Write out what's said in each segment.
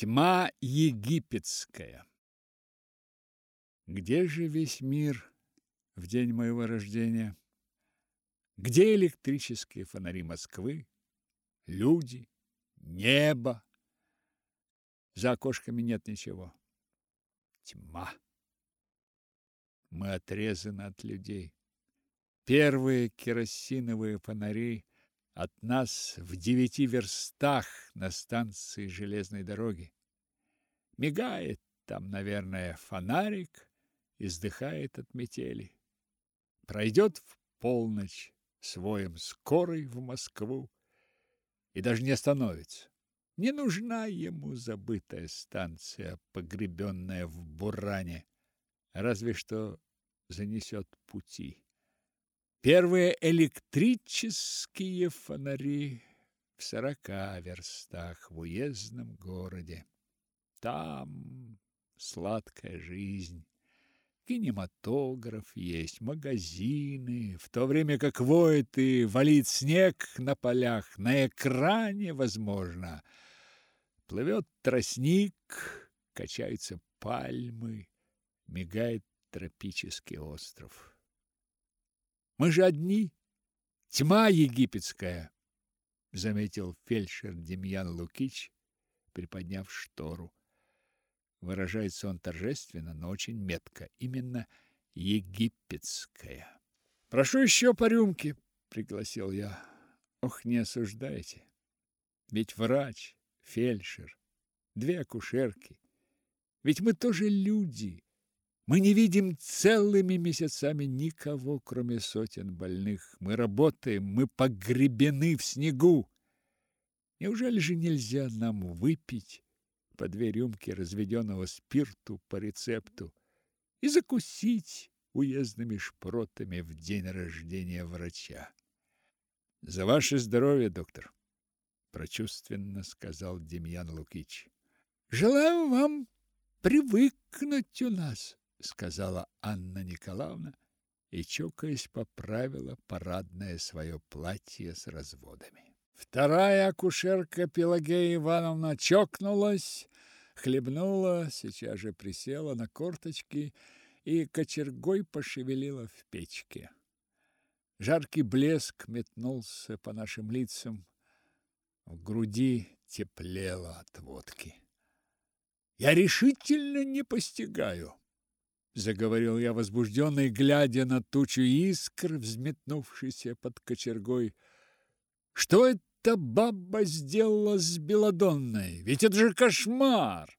Тьма египетская. Где же весь мир в день моего рождения? Где электрические фонари Москвы, люди, небо? За окошками нет ничего. Тьма. Мы отрезаны от людей. Первые керосиновые фонари от нас в девяти верстах на станции железной дороги. Мигает там, наверное, фонарик и вздыхает от метели. Пройдет в полночь своим скорой в Москву и даже не остановится. Не нужна ему забытая станция, погребенная в буране, разве что занесет пути. Первые электрические фонари в сорока верстах в уездном городе. Там сладкая жизнь. Кинематограф есть, магазины, в то время как воет и валит снег на полях, на экране, возможно, плывет тростник, качаются пальмы, мигает тропический остров. Мы же одни. Тьма египетская, заметил фельдшер Демьян Лукич, приподняв штору. Выражается он торжественно, но очень метко. Именно египетская. Прошу еще по рюмке, пригласил я. Ох, не осуждайте. Ведь врач, фельдшер, две акушерки. Ведь мы тоже люди. Мы не видим целыми месяцами никого, кроме сотен больных. Мы работаем, мы погребены в снегу. Неужели же нельзя нам выпить по две рюмки разведенного спирту по рецепту и закусить уездными шпротами в день рождения врача? За ваше здоровье, доктор, прочувственно сказал Демьян Лукич. Желаю вам привыкнуть у нас сказала Анна Николаевна и, чокаясь, поправила парадное свое платье с разводами. Вторая акушерка Пелагея Ивановна чокнулась, хлебнула, сейчас же присела на корточки и кочергой пошевелила в печке. Жаркий блеск метнулся по нашим лицам, в груди теплело от водки. Я решительно не постигаю, заговорил я возбужденный, глядя на тучу искр, взметнувшейся под кочергой. Что эта баба сделала с Беладонной? Ведь это же кошмар!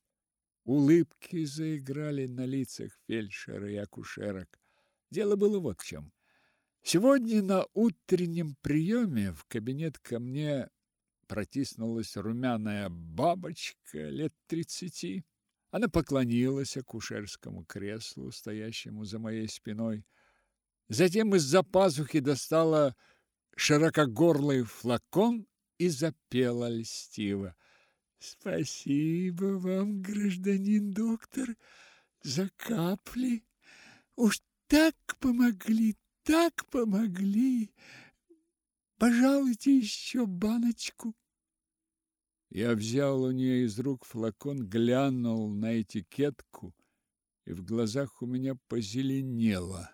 Улыбки заиграли на лицах фельдшера и акушерок. Дело было вот в чем. Сегодня на утреннем приеме в кабинет ко мне протиснулась румяная бабочка лет тридцати. Она поклонилась акушерскому креслу, стоящему за моей спиной. Затем из-за пазухи достала широкогорлый флакон и запела льстиво. Спасибо вам, гражданин доктор, за капли. Уж так помогли, так помогли. Пожалуйте еще баночку. Я взял у нее из рук флакон, глянул на этикетку, и в глазах у меня позеленело.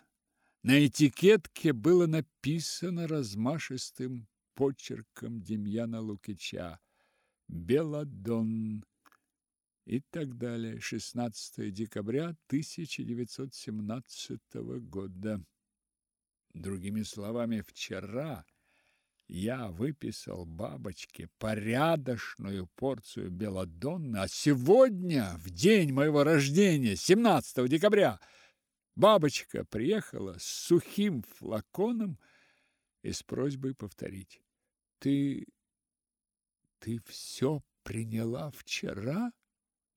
На этикетке было написано размашистым почерком Демьяна Лукича «Беладон» и так далее. 16 декабря 1917 года. Другими словами, вчера я выписал бабочке порядочную порцию белладонны, а сегодня, в день моего рождения, 17 декабря, бабочка приехала с сухим флаконом и с просьбой повторить. Ты ты все приняла вчера?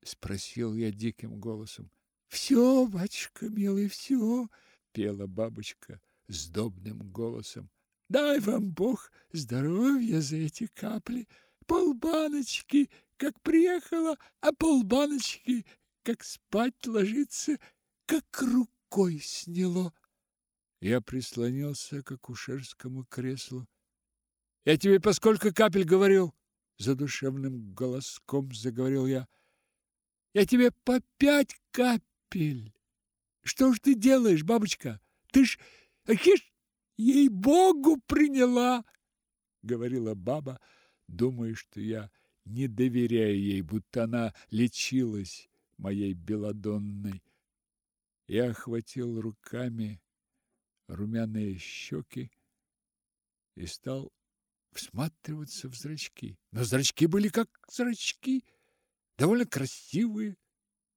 спросил я диким голосом. Все, батюшка милый, все, пела бабочка сдобным голосом. Дай вам Бог здоровья за эти капли. Полбаночки, как приехала, а полбаночки, как спать ложится, как рукой сняло. Я прислонился к акушерскому креслу. Я тебе по сколько капель говорил? Задушевным голоском заговорил я. Я тебе по пять капель. Что ж ты делаешь, бабочка? Ты ж, ахиш, ей-богу, приняла, говорила баба, думая, что я не доверяю ей, будто она лечилась моей белодонной. Я охватил руками румяные щеки и стал всматриваться в зрачки. Но зрачки были как зрачки, довольно красивые,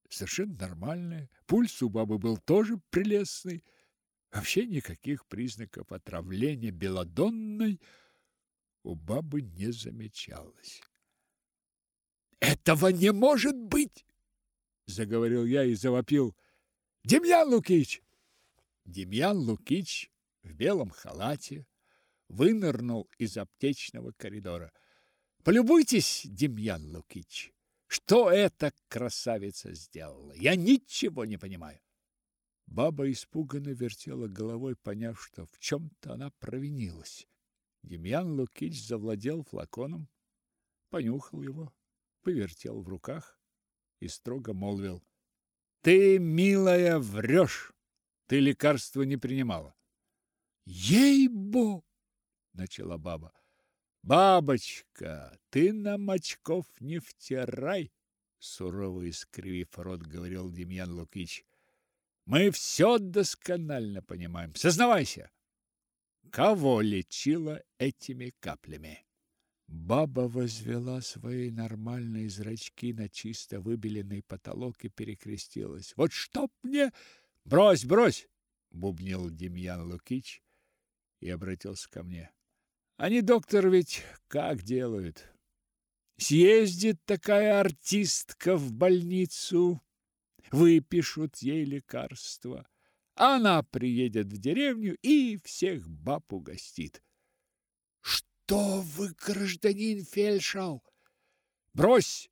совершенно нормальные. Пульс у бабы был тоже прелестный. Вообще никаких признаков отравления белодонной у бабы не замечалось. «Этого не может быть!» — заговорил я и завопил. «Демьян Лукич!» Демьян Лукич в белом халате вынырнул из аптечного коридора. «Полюбуйтесь, Демьян Лукич, что эта красавица сделала! Я ничего не понимаю!» Баба испуганно вертела головой, поняв, что в чем-то она провинилась. Демьян Лукич завладел флаконом, понюхал его, повертел в руках и строго молвил. «Ты, милая, врешь! Ты лекарства не принимала!» «Ей-бо!» — начала баба. «Бабочка, ты нам очков не втирай!» Сурово искривив рот, говорил Демьян Лукич. «Мы все досконально понимаем. Сознавайся, кого лечила этими каплями?» Баба возвела свои нормальные зрачки на чисто выбеленный потолок и перекрестилась. «Вот чтоб мне...» «Брось, брось!» — бубнил Демьян Лукич и обратился ко мне. «Они, доктор, ведь как делают? Съездит такая артистка в больницу, выпишут ей лекарства, она приедет в деревню и всех баб угостит. Что вы, гражданин Фельдшау? Брось,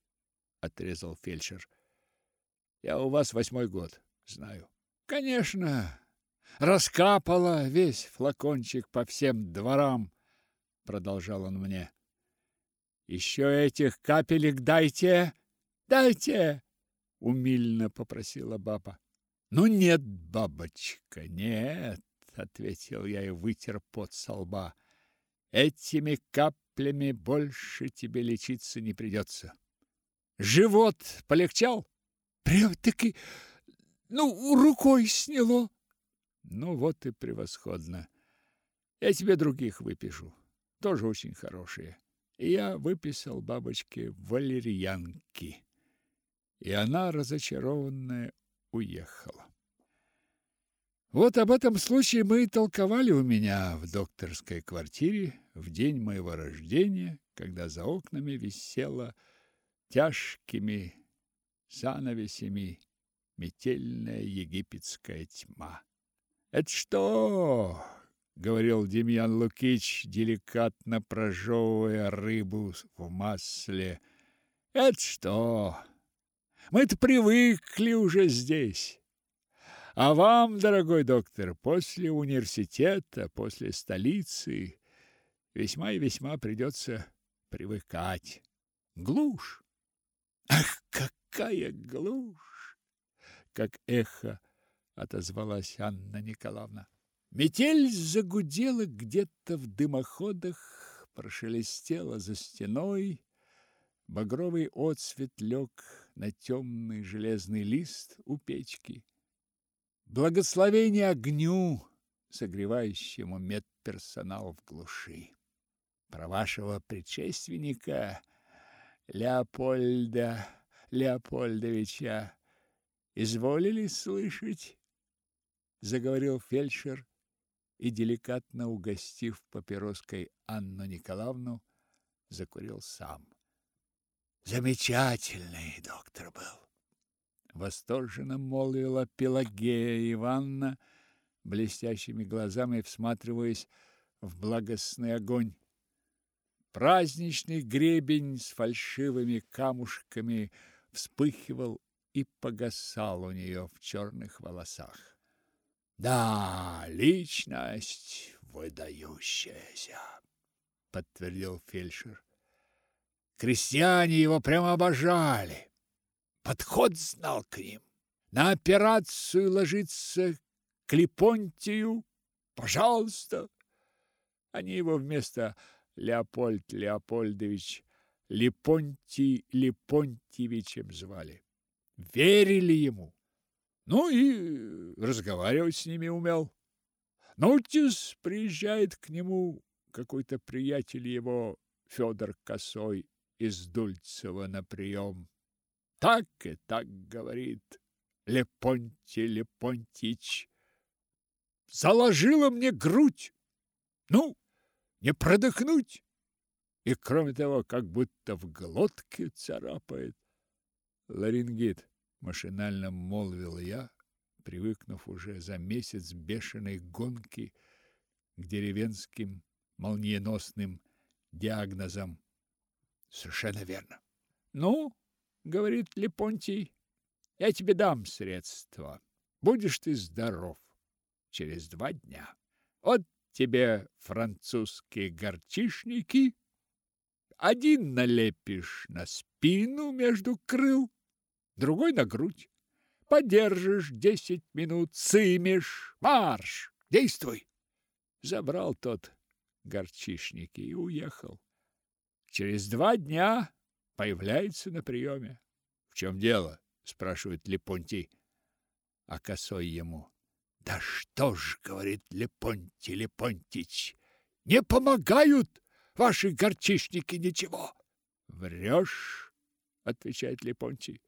отрезал фельдшер. Я у вас восьмой год, знаю. Конечно, раскапала весь флакончик по всем дворам, продолжал он мне. Еще этих капелек дайте, дайте, умильно попросила баба. Ну нет, бабочка, нет, ответил я и вытер пот со лба. Этими каплями больше тебе лечиться не придется. Живот полегчал? Прям-таки, ну, рукой сняло. Ну вот и превосходно. Я тебе других выпишу, тоже очень хорошие. Я выписал бабочке валерьянки. И она, разочарованная, уехала. Вот об этом случае мы и толковали у меня в докторской квартире в день моего рождения, когда за окнами висела тяжкими занавесями метельная египетская тьма. «Это что?» — говорил Демьян Лукич, деликатно прожевывая рыбу в масле. «Это что? Мы-то привыкли уже здесь». А вам, дорогой доктор, после университета, после столицы весьма и весьма придется привыкать. Глушь. Ах, какая глушь! Как эхо отозвалась Анна Николаевна. Метель загудела где-то в дымоходах, прошелестела за стеной. Багровый отсвет лег на темный железный лист у печки. Благословение огню, согревающему медперсонал в глуши. Про вашего предшественника Леопольда Леопольдовича изволили слышать? заговорил фельдшер и деликатно угостив папироской Анну Николаевну, закурил сам. Замечательный доктор был восторженно молвила Пелагея Ивановна, блестящими глазами всматриваясь в благостный огонь. Праздничный гребень с фальшивыми камушками вспыхивал и погасал у нее в черных волосах. Да, личность выдающаяся, подтвердил фельдшер. Крестьяне его прямо обожали. подход знал к ним. На операцию ложиться к Липонтию, пожалуйста. Они его вместо Леопольд Леопольдович Липонтий Липонтьевичем звали. Верили ему. Ну и разговаривать с ними умел. Нутис приезжает к нему какой-то приятель его, Федор Косой, из Дульцева на прием. Так и так говорит Лепонтий Лепонтич. Заложила мне грудь. Ну, не продохнуть. И кроме того, как будто в глотке царапает. Ларингит, машинально молвил я, привыкнув уже за месяц бешеной гонки к деревенским молниеносным диагнозам. Совершенно верно. Ну, говорит Лепонтий, я тебе дам средства. Будешь ты здоров через два дня. Вот тебе французские горчишники. Один налепишь на спину между крыл, другой на грудь. Подержишь десять минут, сымешь. Марш! Действуй! Забрал тот горчишники и уехал. Через два дня появляется на приеме. В чем дело? спрашивает Лепонтий. А косой ему: "Да что ж, говорит Лепонтий Лепонтич, не помогают ваши горчишники ничего". Врешь, отвечает Лепонтий.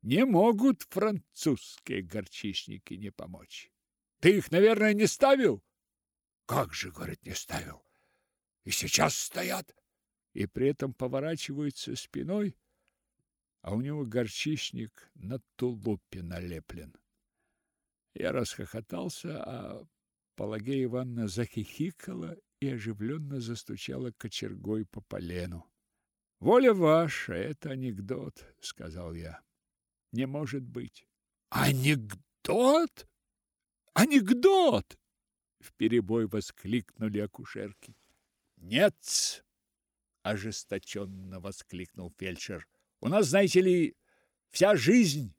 Не могут французские горчишники не помочь. Ты их, наверное, не ставил? Как же, говорит, не ставил. И сейчас стоят. И при этом поворачиваются спиной, а у него горчишник на тулупе налеплен. Я расхохотался, а Пелагея Ивановна захихикала и оживленно застучала кочергой по полену. «Воля ваша, это анекдот», — сказал я. «Не может быть». «Анекдот? Анекдот!» В перебой воскликнули акушерки. «Нет!» — ожесточенно воскликнул фельдшер. «У нас, знаете ли, вся жизнь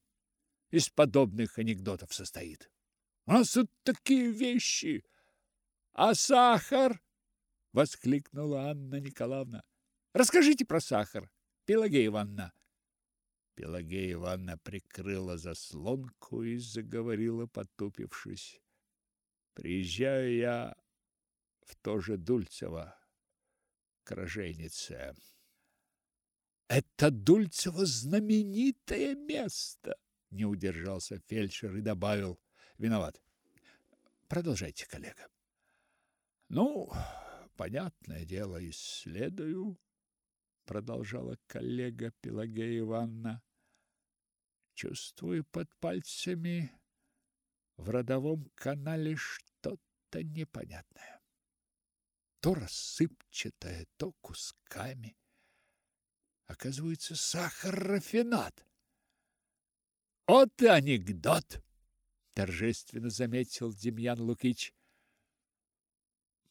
из подобных анекдотов состоит. У нас тут такие вещи. А сахар?» — воскликнула Анна Николаевна. «Расскажите про сахар, Пелагея Ивановна». Пелагея Ивановна прикрыла заслонку и заговорила, потупившись. Приезжаю я в то же Дульцево, к роженице. Это Дульцево знаменитое место, не удержался фельдшер и добавил: "Виноват. Продолжайте, коллега". Ну, понятное дело, исследую, продолжала коллега Пелагея Ивановна. Чувствую под пальцами в родовом канале что-то непонятное. То рассыпчатое, то кусками. Оказывается, сахар-рафинат. Вот и анекдот, торжественно заметил Демьян Лукич.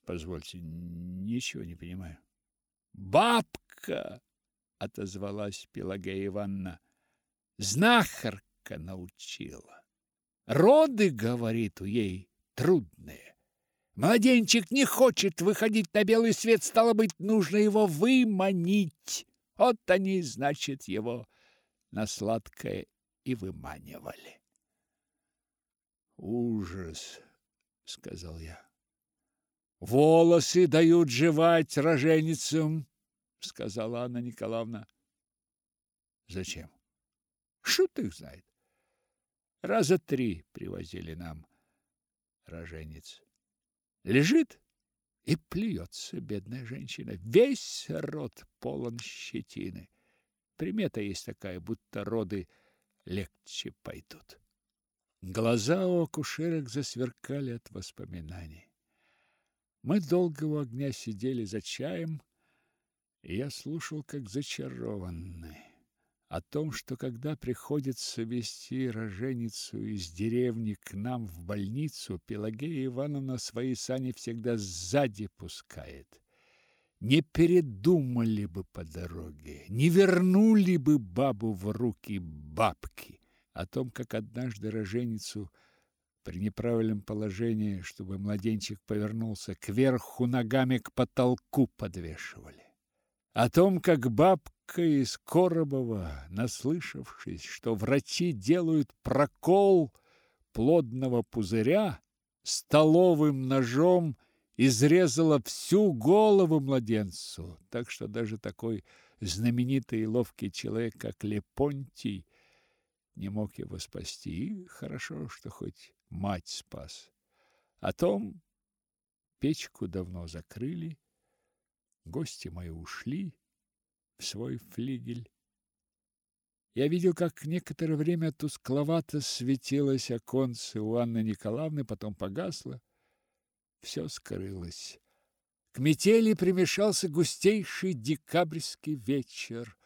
Позвольте, ничего не понимаю. Бабка, отозвалась Пелагея Ивановна. Знахарка научила. Роды, говорит, у ей трудные. Младенчик не хочет выходить на белый свет, стало быть, нужно его выманить. Вот они, значит, его на сладкое и выманивали. Ужас, сказал я. Волосы дают жевать роженицам, сказала Анна Николаевна. Зачем? Шут их знает. Раза три привозили нам роженец. Лежит и плюется бедная женщина. Весь рот полон щетины. Примета есть такая, будто роды легче пойдут. Глаза у акушерок засверкали от воспоминаний. Мы долго у огня сидели за чаем, и я слушал, как зачарованный о том, что когда приходится вести роженицу из деревни к нам в больницу, Пелагея Ивановна свои сани всегда сзади пускает. не передумали бы по дороге, не вернули бы бабу в руки бабки. О том, как однажды роженицу при неправильном положении, чтобы младенчик повернулся кверху ногами к потолку подвешивали. О том, как бабка из Коробова, наслышавшись, что врачи делают прокол плодного пузыря, столовым ножом изрезала всю голову младенцу, так что даже такой знаменитый и ловкий человек, как Лепонтий, не мог его спасти. И хорошо, что хоть мать спас. О том печку давно закрыли, гости мои ушли в свой флигель. Я видел, как некоторое время тускловато светилось оконце у Анны Николаевны, потом погасло все скрылось. К метели примешался густейший декабрьский вечер,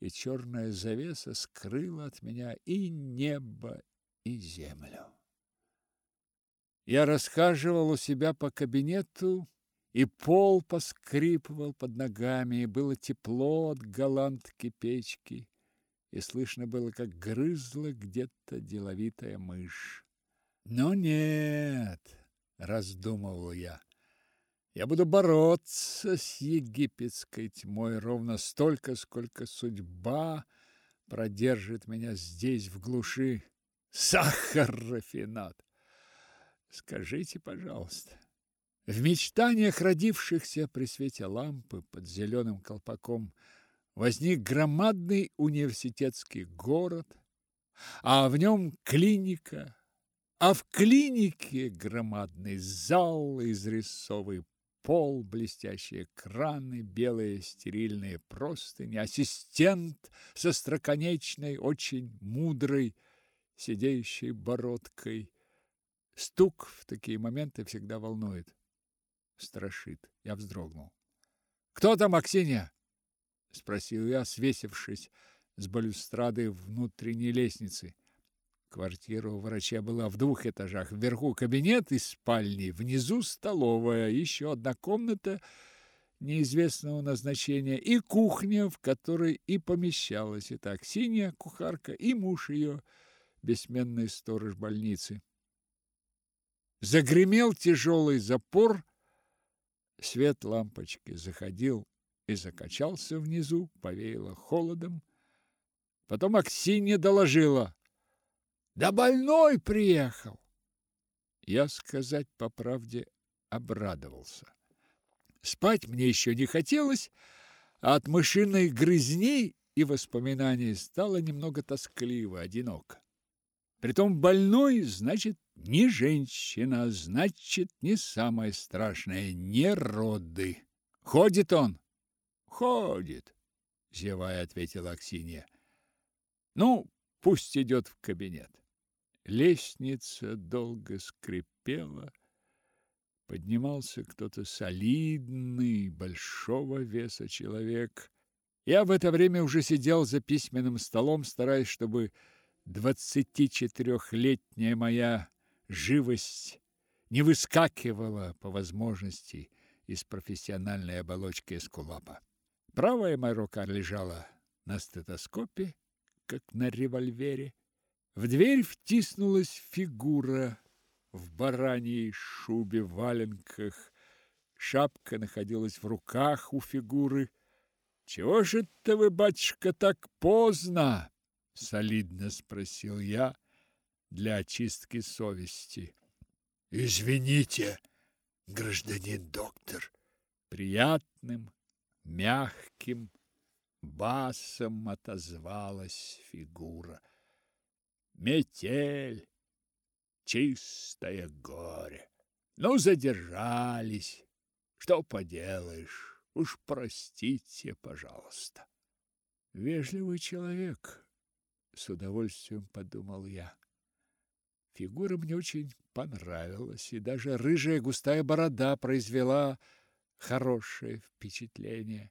и черная завеса скрыла от меня и небо, и землю. Я расхаживал у себя по кабинету, и пол поскрипывал под ногами, и было тепло от голландки печки, и слышно было, как грызла где-то деловитая мышь. Но нет, раздумывал я. Я буду бороться с египетской тьмой ровно столько, сколько судьба продержит меня здесь, в глуши. Сахар-рафинат! Скажите, пожалуйста, в мечтаниях родившихся при свете лампы под зеленым колпаком возник громадный университетский город, а в нем клиника, а в клинике громадный зал, изрисовый пол, блестящие краны, белые стерильные простыни, ассистент со строконечной, очень мудрой, сидеющей бородкой. Стук в такие моменты всегда волнует, страшит. Я вздрогнул. «Кто там, Аксинья?» — спросил я, свесившись с балюстрады внутренней лестницы. Квартира у врача была в двух этажах. Вверху кабинет и спальни, внизу столовая, еще одна комната неизвестного назначения и кухня, в которой и помещалась эта Аксинья, кухарка, и муж ее, бессменный сторож больницы. Загремел тяжелый запор, свет лампочки заходил и закачался внизу, повеяло холодом. Потом Аксинья доложила — да больной приехал. Я, сказать по правде, обрадовался. Спать мне еще не хотелось, а от мышиной грызни и воспоминаний стало немного тоскливо, одиноко. Притом больной, значит, не женщина, значит, не самое страшное, не роды. Ходит он? Ходит, зевая, ответила Аксинья. Ну, пусть идет в кабинет. Лестница долго скрипела. Поднимался кто-то солидный, большого веса человек. Я в это время уже сидел за письменным столом, стараясь, чтобы двадцатичетырехлетняя моя живость не выскакивала по возможности из профессиональной оболочки эскулапа. Правая моя рука лежала на стетоскопе, как на револьвере. В дверь втиснулась фигура в бараньей шубе, валенках. Шапка находилась в руках у фигуры. «Чего же это вы, батюшка, так поздно?» — солидно спросил я для очистки совести. «Извините, гражданин доктор!» Приятным, мягким басом отозвалась фигура. Метель, чистое горе. Ну, задержались. Что поделаешь? Уж простите, пожалуйста. Вежливый человек, с удовольствием подумал я. Фигура мне очень понравилась, и даже рыжая густая борода произвела хорошее впечатление.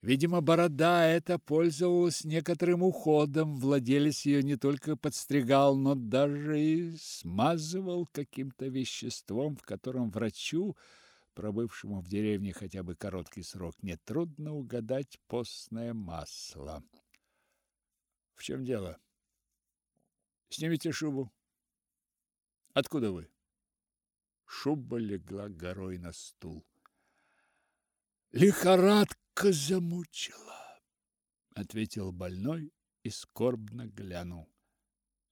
Видимо, борода эта пользовалась некоторым уходом. Владелец ее не только подстригал, но даже и смазывал каким-то веществом, в котором врачу пробывшему в деревне хотя бы короткий срок, нетрудно угадать постное масло. В чем дело? Снимите шубу. Откуда вы? Шуба легла горой на стул. Лихорадка замучила, ответил больной и скорбно глянул.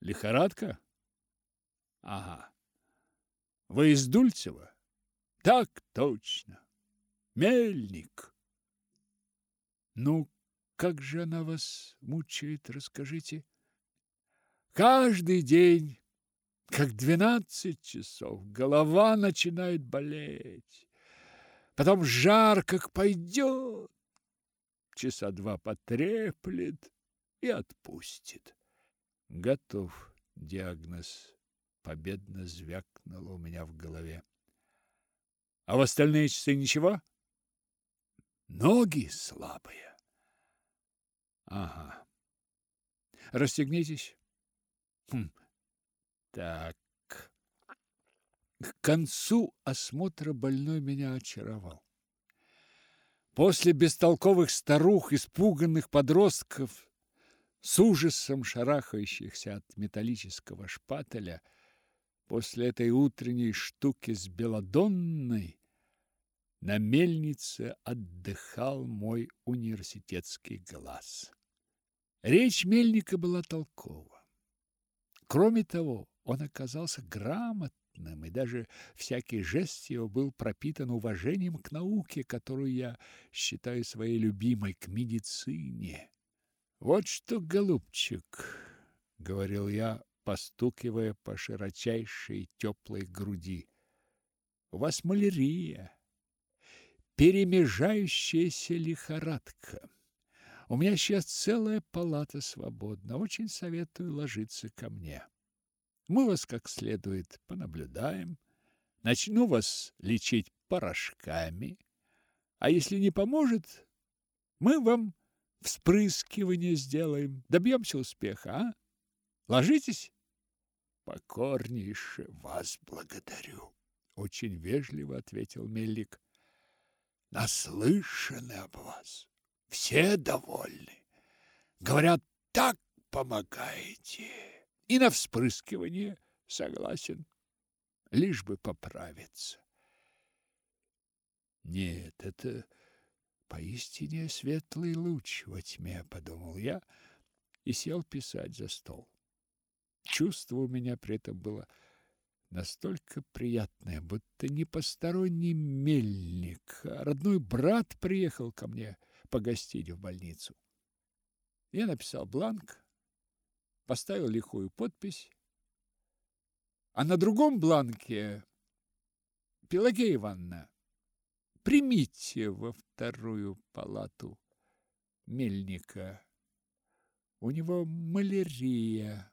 Лихорадка? Ага. Вы из Дульцева? Так точно. Мельник. Ну, как же она вас мучает, расскажите. Каждый день, как двенадцать часов, голова начинает болеть. Потом жар как пойдет. Часа два потреплет и отпустит. Готов диагноз. Победно звякнуло у меня в голове. А в остальные часы ничего? Ноги слабые. Ага. Расстегнитесь. Хм. Так. К концу осмотра больной меня очаровал. После бестолковых старух, испуганных подростков, с ужасом шарахающихся от металлического шпателя, после этой утренней штуки с белодонной, на мельнице отдыхал мой университетский глаз. Речь мельника была толкова. Кроме того, он оказался грамотным, и даже всякий жест его был пропитан уважением к науке, которую я считаю своей любимой, к медицине. Вот что, голубчик, говорил я, постукивая по широчайшей теплой груди. У вас малярия, перемежающаяся лихорадка. У меня сейчас целая палата свободна. Очень советую ложиться ко мне. Мы вас как следует понаблюдаем. Начну вас лечить порошками. А если не поможет, мы вам вспрыскивание сделаем. Добьемся успеха, а? Ложитесь? Покорнейше вас благодарю. Очень вежливо ответил Мельник. Наслышаны об вас. Все довольны. Говорят, так помогаете. И на вспрыскивание согласен, лишь бы поправиться. Нет, это поистине светлый луч во тьме, подумал я и сел писать за стол. Чувство у меня при этом было настолько приятное, будто не посторонний мельник, а родной брат приехал ко мне погостить в больницу. Я написал бланк, поставил лихую подпись, а на другом бланке Пелагея Ивановна, примите во вторую палату мельника. У него малярия,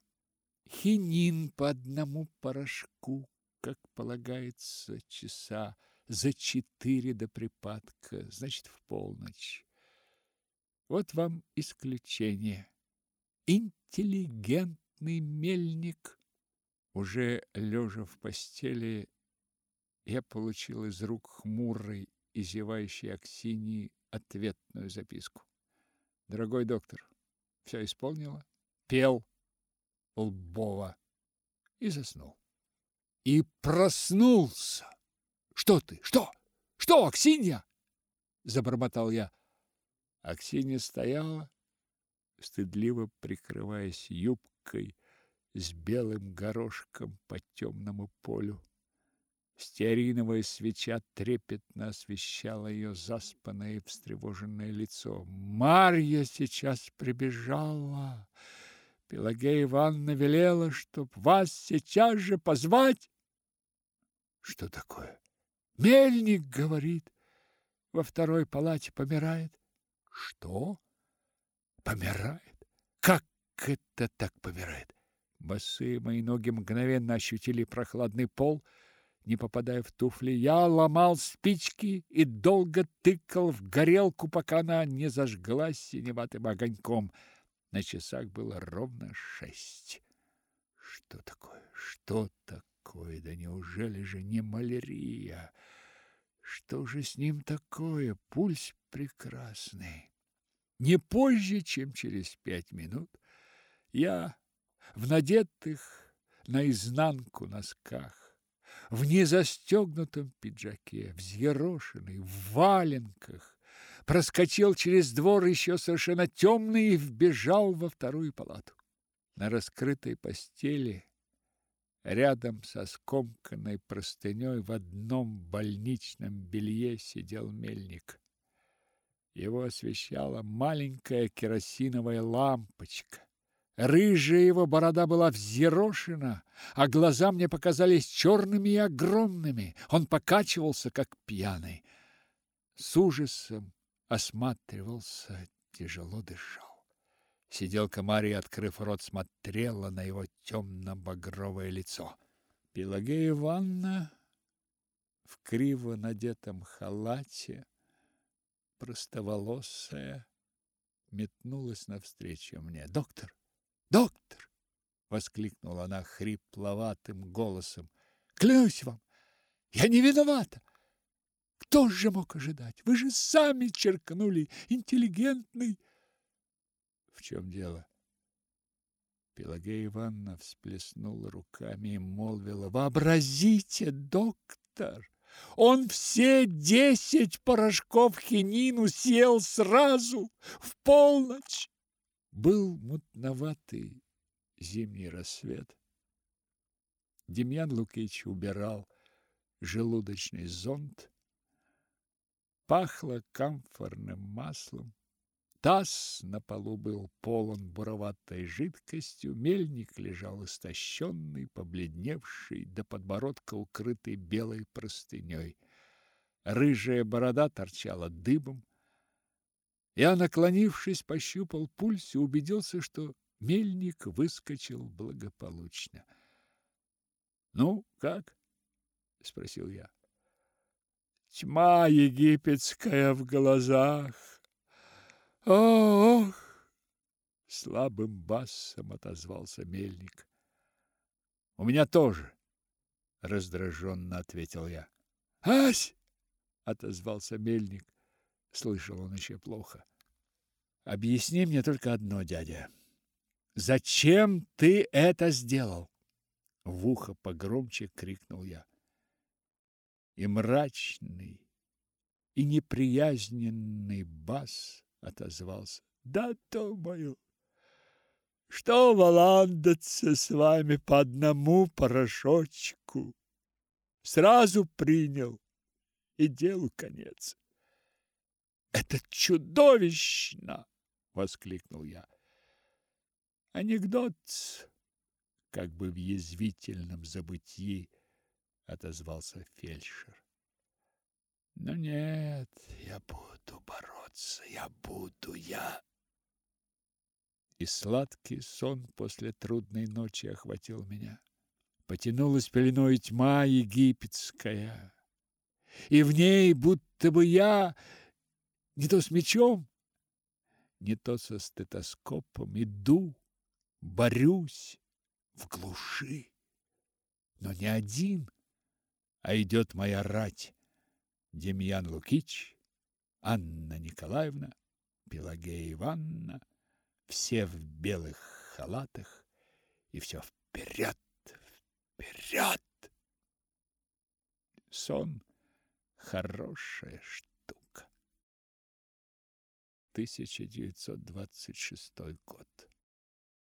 хинин по одному порошку, как полагается, часа за четыре до припадка, значит, в полночь. Вот вам исключение. Интеллигентный мельник. Уже лежа в постели, я получил из рук хмурой и зевающей Аксинии ответную записку. Дорогой доктор, все исполнила, пел Лбова и заснул. И проснулся. Что ты? Что? Что, Аксинья? Забормотал я. Аксинья стояла, стыдливо прикрываясь юбкой с белым горошком по темному полю. Стеариновая свеча трепетно освещала ее заспанное и встревоженное лицо. Марья сейчас прибежала. Пелагея Ивановна велела, чтоб вас сейчас же позвать. Что такое? Мельник говорит, во второй палате помирает. Что? Помирает? Как это так помирает? Босые мои ноги мгновенно ощутили прохладный пол, не попадая в туфли. Я ломал спички и долго тыкал в горелку, пока она не зажглась синеватым огоньком. На часах было ровно шесть. Что такое? Что такое? Да неужели же не малярия? Что же с ним такое? Пульс прекрасный. Не позже, чем через пять минут, я в надетых наизнанку носках, в незастегнутом пиджаке, взъерошенный, в валенках, проскочил через двор еще совершенно темный и вбежал во вторую палату. На раскрытой постели Рядом со скомканной простыней в одном больничном белье сидел мельник. Его освещала маленькая керосиновая лампочка. Рыжая его борода была взъерошена, а глаза мне показались черными и огромными. Он покачивался, как пьяный. С ужасом осматривался, тяжело дышал. Сиделка Мария, открыв рот, смотрела на его темно-багровое лицо. Пелагея Ивановна в криво надетом халате, простоволосая, метнулась навстречу мне. «Доктор! Доктор!» — воскликнула она хрипловатым голосом. «Клянусь вам, я не виновата! Кто же мог ожидать? Вы же сами черкнули интеллигентный...» В чем дело? Пелагея Ивановна всплеснула руками и молвила: "Вообразите, доктор, он все десять порошков хинину съел сразу в полночь". Был мутноватый зимний рассвет. Демьян Лукич убирал желудочный зонд. Пахло камфорным маслом. Таз на полу был полон буроватой жидкостью, мельник лежал истощенный, побледневший, до подбородка укрытый белой простыней. Рыжая борода торчала дыбом. Я, наклонившись, пощупал пульс и убедился, что мельник выскочил благополучно. «Ну, как?» — спросил я. «Тьма египетская в глазах, Ох! Слабым басом отозвался мельник. У меня тоже, раздраженно ответил я. Ась! отозвался мельник. Слышал он еще плохо. Объясни мне только одно, дядя. Зачем ты это сделал? В ухо погромче крикнул я. И мрачный, и неприязненный бас отозвался. Да, думаю, что валандаться с вами по одному порошочку. Сразу принял, и делу конец. Это чудовищно, воскликнул я. Анекдот, как бы в язвительном забытии, отозвался фельдшер. Но нет, я буду бороться, я буду, я... И сладкий сон после трудной ночи охватил меня. Потянулась пеленой тьма египетская, и в ней будто бы я не то с мечом, не то со стетоскопом иду, борюсь в глуши. Но не один, а идет моя рать Демьян Лукич, Анна Николаевна, Пелагея Ивановна, все в белых халатах, и все вперед, вперед. Сон – хорошая штука. 1926 год.